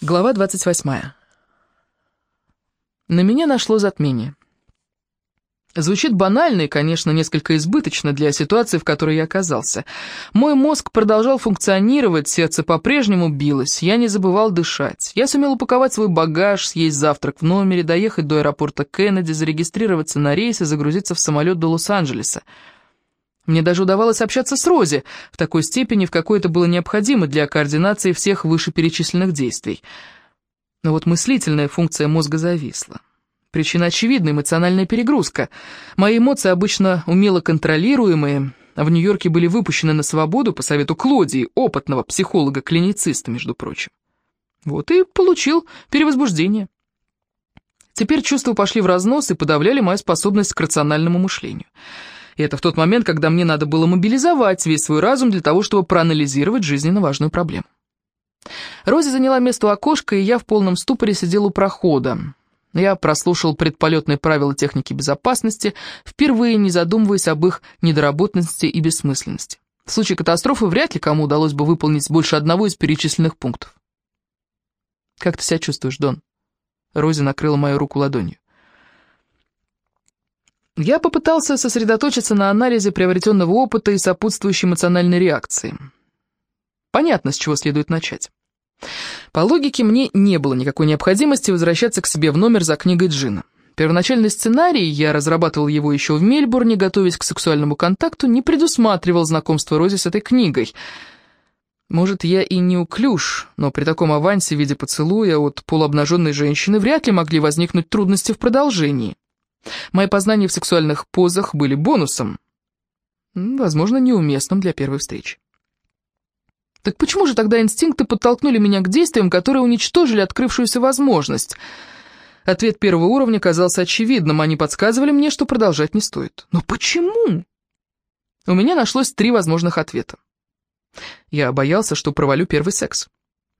Глава 28. На меня нашло затмение. Звучит банально и, конечно, несколько избыточно для ситуации, в которой я оказался. Мой мозг продолжал функционировать, сердце по-прежнему билось, я не забывал дышать. Я сумел упаковать свой багаж, съесть завтрак в номере, доехать до аэропорта Кеннеди, зарегистрироваться на рейс и загрузиться в самолет до Лос-Анджелеса. Мне даже удавалось общаться с Рози в такой степени, в какой это было необходимо для координации всех вышеперечисленных действий. Но вот мыслительная функция мозга зависла. Причина очевидна – эмоциональная перегрузка. Мои эмоции, обычно умело контролируемые, в Нью-Йорке были выпущены на свободу по совету Клодии, опытного психолога-клинициста, между прочим. Вот и получил перевозбуждение. Теперь чувства пошли в разнос и подавляли мою способность к рациональному мышлению – и это в тот момент, когда мне надо было мобилизовать весь свой разум для того, чтобы проанализировать жизненно важную проблему. Рози заняла место у окошка, и я в полном ступоре сидел у прохода. Я прослушал предполетные правила техники безопасности, впервые не задумываясь об их недоработанности и бессмысленности. В случае катастрофы вряд ли кому удалось бы выполнить больше одного из перечисленных пунктов. «Как ты себя чувствуешь, Дон?» Рози накрыла мою руку ладонью. Я попытался сосредоточиться на анализе приобретенного опыта и сопутствующей эмоциональной реакции. Понятно, с чего следует начать. По логике, мне не было никакой необходимости возвращаться к себе в номер за книгой Джина. Первоначальный сценарий, я разрабатывал его еще в Мельбурне, готовясь к сексуальному контакту, не предусматривал знакомство Рози с этой книгой. Может, я и не уклюж, но при таком авансе в виде поцелуя от полуобнаженной женщины вряд ли могли возникнуть трудности в продолжении. Мои познания в сексуальных позах были бонусом, возможно, неуместным для первой встречи. Так почему же тогда инстинкты подтолкнули меня к действиям, которые уничтожили открывшуюся возможность? Ответ первого уровня казался очевидным, они подсказывали мне, что продолжать не стоит. Но почему? У меня нашлось три возможных ответа. Я боялся, что провалю первый секс.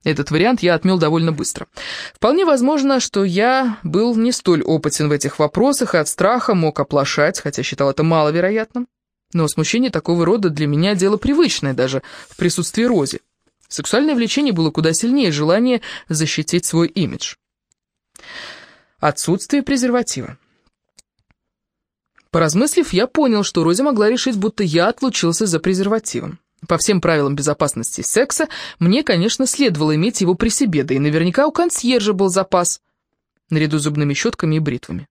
Этот вариант я отмел довольно быстро. Вполне возможно, что я был не столь опытен в этих вопросах и от страха мог оплошать, хотя считал это маловероятным. Но смущение такого рода для меня дело привычное, даже в присутствии Рози. Сексуальное влечение было куда сильнее желания защитить свой имидж. Отсутствие презерватива. Поразмыслив, я понял, что Рози могла решить, будто я отлучился за презервативом. По всем правилам безопасности секса, мне, конечно, следовало иметь его при себе, да и наверняка у консьержа был запас, наряду с зубными щетками и бритвами.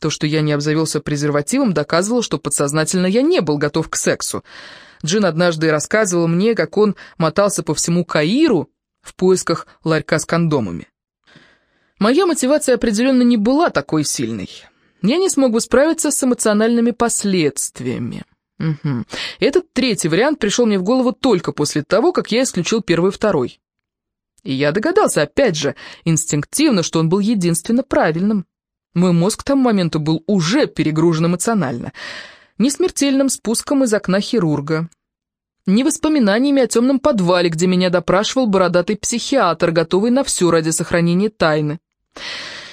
То, что я не обзавелся презервативом, доказывало, что подсознательно я не был готов к сексу. Джин однажды рассказывал мне, как он мотался по всему Каиру в поисках ларька с кондомами. Моя мотивация определенно не была такой сильной. Я не смог бы справиться с эмоциональными последствиями. Угу. Этот третий вариант пришел мне в голову только после того, как я исключил первый и второй. И я догадался, опять же, инстинктивно, что он был единственно правильным. Мой мозг к тому моменту был уже перегружен эмоционально. Не смертельным спуском из окна хирурга, не воспоминаниями о темном подвале, где меня допрашивал бородатый психиатр, готовый на все ради сохранения тайны.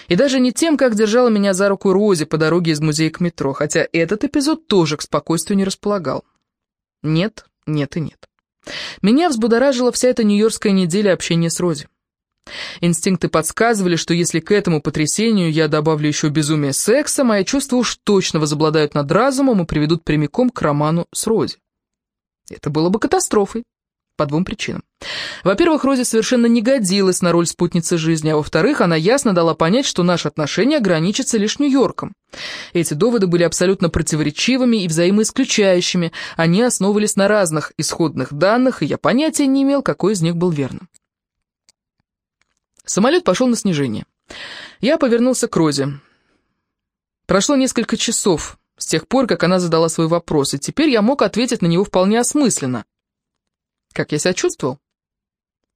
И даже не тем, как держала меня за руку Рози по дороге из музея к метро, хотя этот эпизод тоже к спокойствию не располагал. Нет, нет и нет. Меня взбудоражила вся эта нью-йоркская неделя общения с Рози. Инстинкты подсказывали, что если к этому потрясению я добавлю еще безумие секса, мои чувства уж точно возобладают над разумом и приведут прямиком к роману с Рози. Это было бы катастрофой. По двум причинам. Во-первых, Рози совершенно не годилась на роль спутницы жизни, а во-вторых, она ясно дала понять, что наши отношения ограничатся лишь Нью-Йорком. Эти доводы были абсолютно противоречивыми и взаимоисключающими, они основывались на разных исходных данных, и я понятия не имел, какой из них был верным. Самолет пошел на снижение. Я повернулся к Розе. Прошло несколько часов с тех пор, как она задала свой вопрос, и теперь я мог ответить на него вполне осмысленно. Как я себя чувствовал?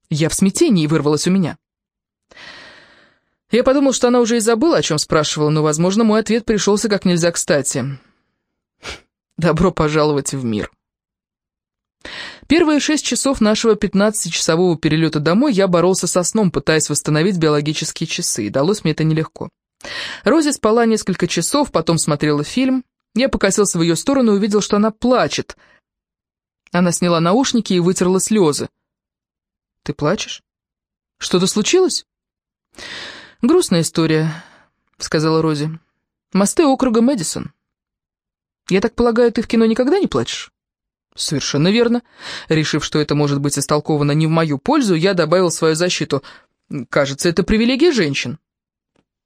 Я в смятении вырвалась у меня. Я подумал, что она уже и забыла, о чем спрашивала, но, возможно, мой ответ пришелся как нельзя кстати. Добро пожаловать в мир. Первые шесть часов нашего 15-часового перелета домой я боролся со сном, пытаясь восстановить биологические часы, и далось мне это нелегко. Рози спала несколько часов, потом смотрела фильм. Я покосился в ее сторону и увидел, что она плачет — она сняла наушники и вытерла слезы. «Ты плачешь? Что-то случилось?» «Грустная история», — сказала Рози. «Мосты округа Мэдисон. Я так полагаю, ты в кино никогда не плачешь?» «Совершенно верно. Решив, что это может быть истолковано не в мою пользу, я добавил свою защиту. Кажется, это привилегия женщин».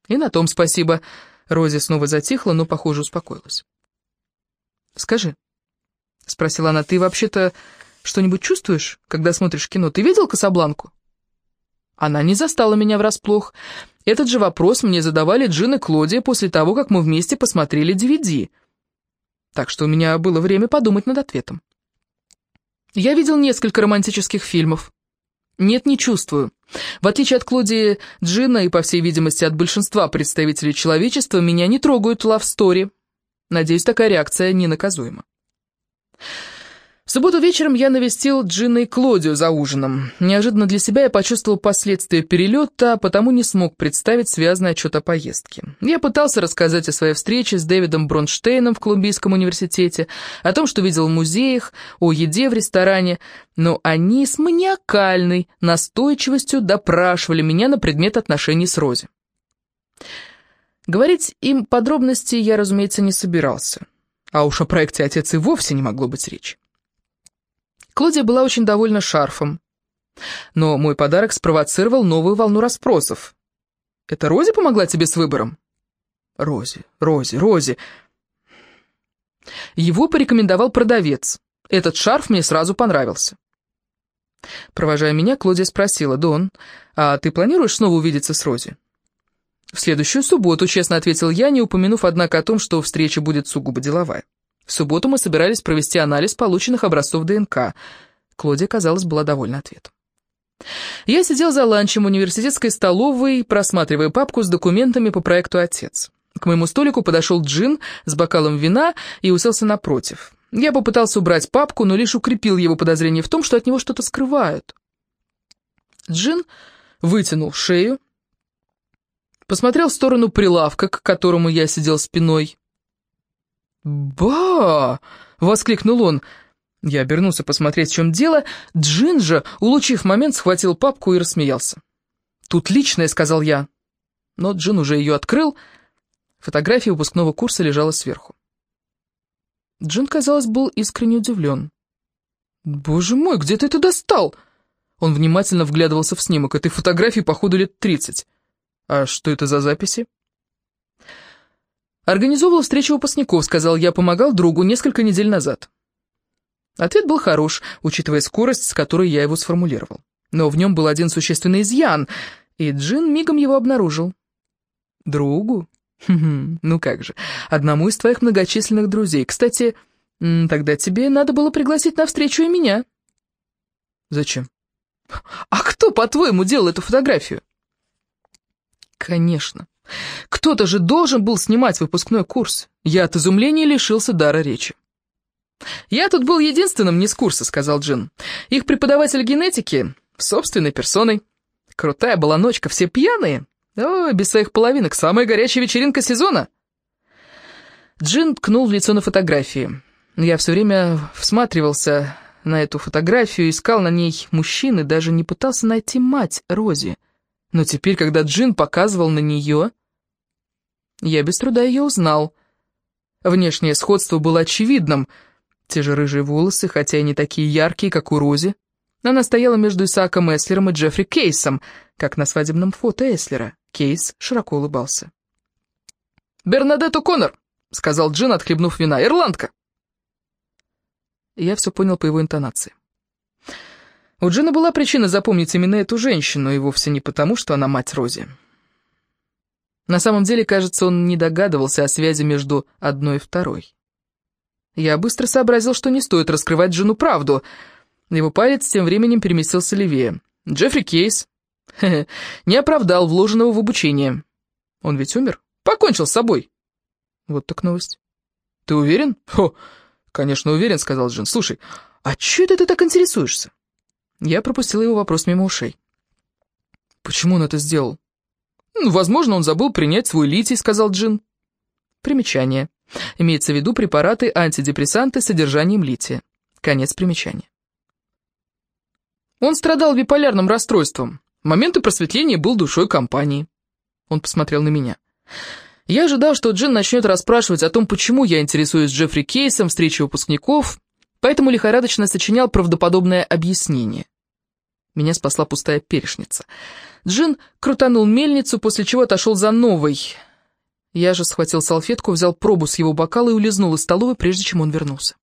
«И на том спасибо». Рози снова затихла, но, похоже, успокоилась. «Скажи», — спросила она, — «ты вообще-то что-нибудь чувствуешь, когда смотришь кино? Ты видел Касабланку?» Она не застала меня врасплох. Этот же вопрос мне задавали Джин и Клодия после того, как мы вместе посмотрели DVD. Так что у меня было время подумать над ответом. Я видел несколько романтических фильмов. Нет, не чувствую. В отличие от Клодии Джина и, по всей видимости, от большинства представителей человечества, меня не трогают лав-стори. Надеюсь, такая реакция ненаказуема. В субботу вечером я навестил Джина и Клодию за ужином. Неожиданно для себя я почувствовал последствия перелета, а потому не смог представить связанный отчет о поездке. Я пытался рассказать о своей встрече с Дэвидом Бронштейном в Колумбийском университете, о том, что видел в музеях, о еде в ресторане, но они с маниакальной настойчивостью допрашивали меня на предмет отношений с Рози. Говорить им подробности я, разумеется, не собирался. А уж о проекте «Отец» и вовсе не могло быть речи. Клодия была очень довольна шарфом. Но мой подарок спровоцировал новую волну расспросов. «Это Рози помогла тебе с выбором?» «Рози, Рози, Рози...» Его порекомендовал продавец. Этот шарф мне сразу понравился. Провожая меня, Клодия спросила, «Дон, а ты планируешь снова увидеться с Рози?» «В следующую субботу», — честно ответил я, не упомянув, однако, о том, что встреча будет сугубо деловая. В субботу мы собирались провести анализ полученных образцов ДНК. Клодия, казалось, была довольна ответом. Я сидел за ланчем в университетской столовой, просматривая папку с документами по проекту «Отец». К моему столику подошел Джин с бокалом вина и уселся напротив. Я попытался убрать папку, но лишь укрепил его подозрение в том, что от него что-то скрывают. Джин вытянул шею, посмотрел в сторону прилавка, к которому я сидел спиной. «Ба!» — воскликнул он. Я обернулся посмотреть, в чем дело. Джин же, улучив момент, схватил папку и рассмеялся. «Тут личное», — сказал я. Но Джин уже ее открыл. Фотография выпускного курса лежала сверху. Джин, казалось, был искренне удивлен. «Боже мой, где ты это достал?» Он внимательно вглядывался в снимок. Этой фотографии, походу, лет тридцать. «А что это за записи?» «Организовывал встречу выпускников», — сказал я, помогал другу несколько недель назад. Ответ был хорош, учитывая скорость, с которой я его сформулировал. Но в нем был один существенный изъян, и Джин мигом его обнаружил. «Другу? Ну как же, одному из твоих многочисленных друзей. Кстати, тогда тебе надо было пригласить на встречу и меня». «Зачем?» «А кто, по-твоему, делал эту фотографию?» «Конечно. Кто-то же должен был снимать выпускной курс. Я от изумления лишился дара речи. «Я тут был единственным не с курса», — сказал Джин. «Их преподаватель генетики собственной персоной. Крутая была ночка, все пьяные. О, без своих половинок, самая горячая вечеринка сезона». Джин ткнул в лицо на фотографии. Я все время всматривался на эту фотографию, искал на ней мужчины, даже не пытался найти мать Рози. Но теперь, когда Джин показывал на нее, я без труда ее узнал. Внешнее сходство было очевидным. Те же рыжие волосы, хотя и не такие яркие, как у Рози. Она стояла между Исааком Эслером и Джеффри Кейсом, как на свадебном фото Эслера. Кейс широко улыбался. «Бернадетт Коннор», — сказал Джин, отхлебнув вина, — «ирландка». Я все понял по его интонации. У Джина была причина запомнить именно эту женщину, и вовсе не потому, что она мать Рози. На самом деле, кажется, он не догадывался о связи между одной и второй. Я быстро сообразил, что не стоит раскрывать жену правду. Его палец тем временем переместился левее. Джеффри Кейс не оправдал вложенного в обучение. Он ведь умер? Покончил с собой. Вот так новость. Ты уверен? Хо, конечно, уверен, сказал Джин. Слушай, а чё это ты так интересуешься? Я пропустил его вопрос мимо ушей. Почему он это сделал? «Ну, «Возможно, он забыл принять свой литий», — сказал Джин. Примечание. Имеется в виду препараты антидепрессанты с содержанием лития. Конец примечания. Он страдал биполярным расстройством. В моменты просветления был душой компании. Он посмотрел на меня. Я ожидал, что Джин начнет расспрашивать о том, почему я интересуюсь Джеффри Кейсом, встречей выпускников, поэтому лихорадочно сочинял правдоподобное объяснение. Меня спасла пустая перешница. Джин крутанул мельницу, после чего отошел за новой. Я же схватил салфетку, взял пробу с его бокала и улизнул из столовой, прежде чем он вернулся.